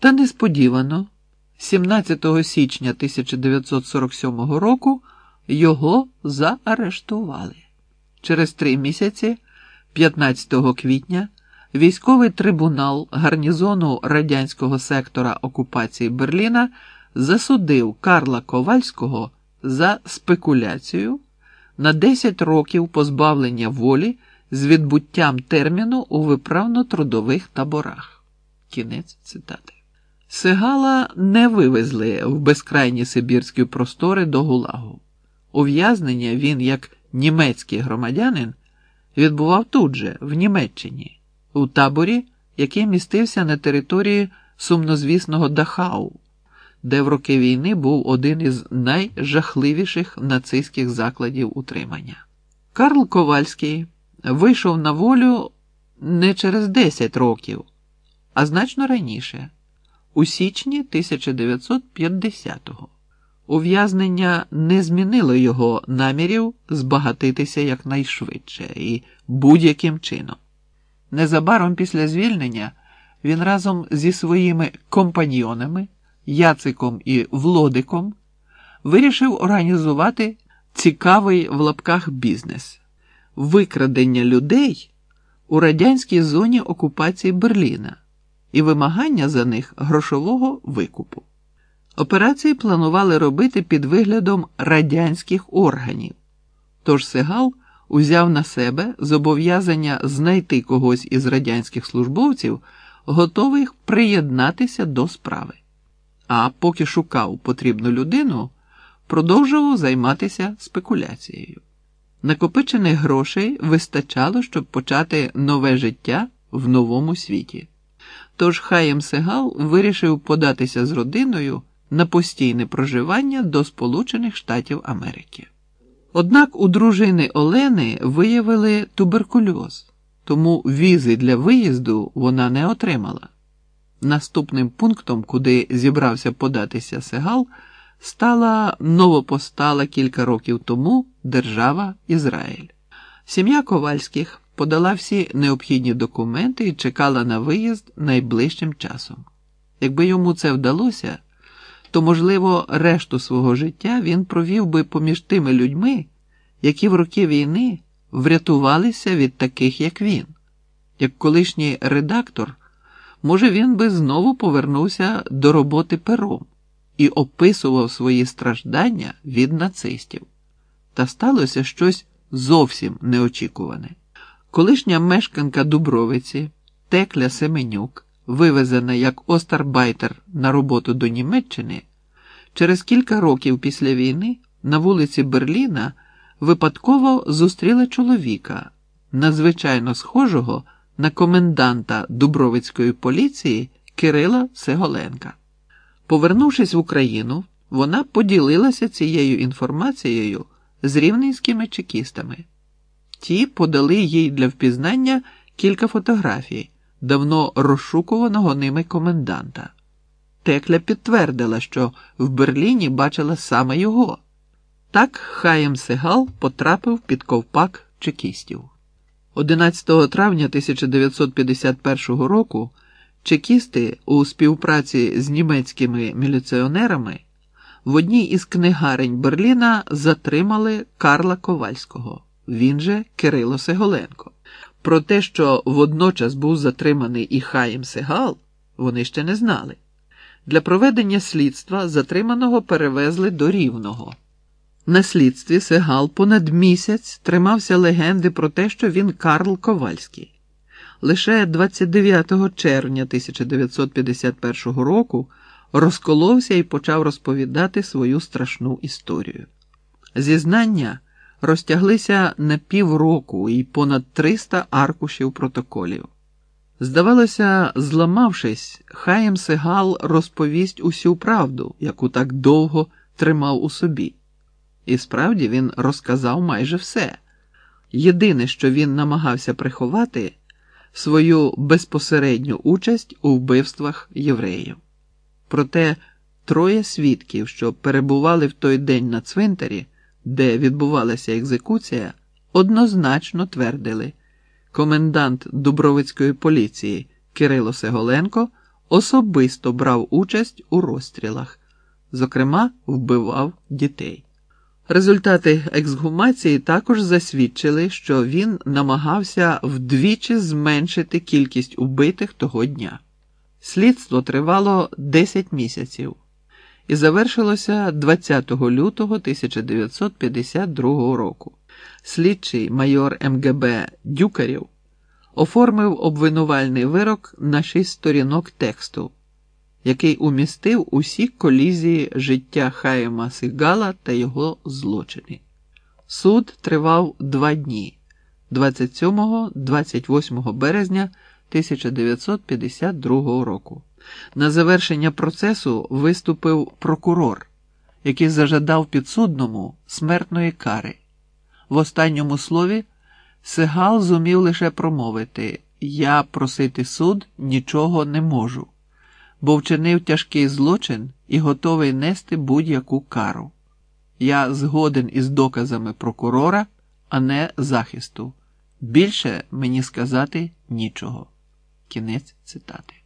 Та несподівано, 17 січня 1947 року, його заарештували. Через три місяці, 15 квітня, військовий трибунал гарнізону радянського сектора окупації Берліна засудив Карла Ковальського за спекуляцію на 10 років позбавлення волі з відбуттям терміну у виправно-трудових таборах. Кінець цитати. Сегала не вивезли в безкрайні сибірські простори до Гулагу. Ув'язнення він, як німецький громадянин, відбував тут же, в Німеччині, у таборі, який містився на території сумнозвісного Дахау, де в роки війни був один із найжахливіших нацистських закладів утримання. Карл Ковальський вийшов на волю не через 10 років, а значно раніше, у січні 1950-го. Ув'язнення не змінило його намірів збагатитися якнайшвидше і будь-яким чином. Незабаром після звільнення він разом зі своїми компаньйонами Яциком і Влодиком вирішив організувати цікавий в лапках бізнес викрадення людей у радянській зоні окупації Берліна і вимагання за них грошового викупу. Операції планували робити під виглядом радянських органів. Тож Сегал узяв на себе зобов'язання знайти когось із радянських службовців, готових приєднатися до справи. А поки шукав потрібну людину, продовжував займатися спекуляцією. Накопичених грошей вистачало, щоб почати нове життя в новому світі. Тож Хаєм Сегал вирішив податися з родиною на постійне проживання до Сполучених Штатів Америки. Однак у дружини Олени виявили туберкульоз, тому візи для виїзду вона не отримала. Наступним пунктом, куди зібрався податися Сегал, стала новопостала кілька років тому держава Ізраїль. Сім'я Ковальських подала всі необхідні документи і чекала на виїзд найближчим часом. Якби йому це вдалося, то, можливо, решту свого життя він провів би поміж тими людьми, які в роки війни врятувалися від таких, як він. Як колишній редактор, може, він би знову повернувся до роботи пером і описував свої страждання від нацистів. Та сталося щось зовсім неочікуване. Колишня мешканка Дубровиці, Текля Семенюк, вивезена як Остарбайтер на роботу до Німеччини, через кілька років після війни на вулиці Берліна випадково зустріла чоловіка, надзвичайно схожого на коменданта Дубровицької поліції Кирила Сеголенка. Повернувшись в Україну, вона поділилася цією інформацією з рівненськими чекістами. Ті подали їй для впізнання кілька фотографій давно розшукуваного ними коменданта. Текля підтвердила, що в Берліні бачила саме його. Так Хаєм Сегал потрапив під ковпак чекістів. 11 травня 1951 року чекісти у співпраці з німецькими міліціонерами в одній із книгарень Берліна затримали Карла Ковальського, він же Кирило Сеголенко. Про те, що водночас був затриманий і Хаєм Сегал, вони ще не знали. Для проведення слідства затриманого перевезли до Рівного. На слідстві Сегал понад місяць тримався легенди про те, що він Карл Ковальський. Лише 29 червня 1951 року розколовся і почав розповідати свою страшну історію. Зізнання розтяглися на півроку і понад 300 аркушів протоколів. Здавалося, зламавшись, Хаєм Сегал розповість усю правду, яку так довго тримав у собі. І справді він розказав майже все. Єдине, що він намагався приховати, свою безпосередню участь у вбивствах євреїв. Проте троє свідків, що перебували в той день на цвинтарі, де відбувалася екзекуція, однозначно твердили, комендант Дубровицької поліції Кирило Сеголенко особисто брав участь у розстрілах, зокрема, вбивав дітей. Результати ексгумації також засвідчили, що він намагався вдвічі зменшити кількість убитих того дня. Слідство тривало 10 місяців і завершилося 20 лютого 1952 року. Слідчий майор МГБ Дюкарєв оформив обвинувальний вирок на шість сторінок тексту, який умістив усі колізії життя Хаєма Сигала та його злочини. Суд тривав два дні 27-28 березня 1952 року. На завершення процесу виступив прокурор, який зажадав підсудному смертної кари. В останньому слові Сигал зумів лише промовити Я просити суд нічого не можу, бо вчинив тяжкий злочин і готовий нести будь-яку кару. Я згоден із доказами прокурора, а не захисту. Більше мені сказати нічого. Кінець цитати.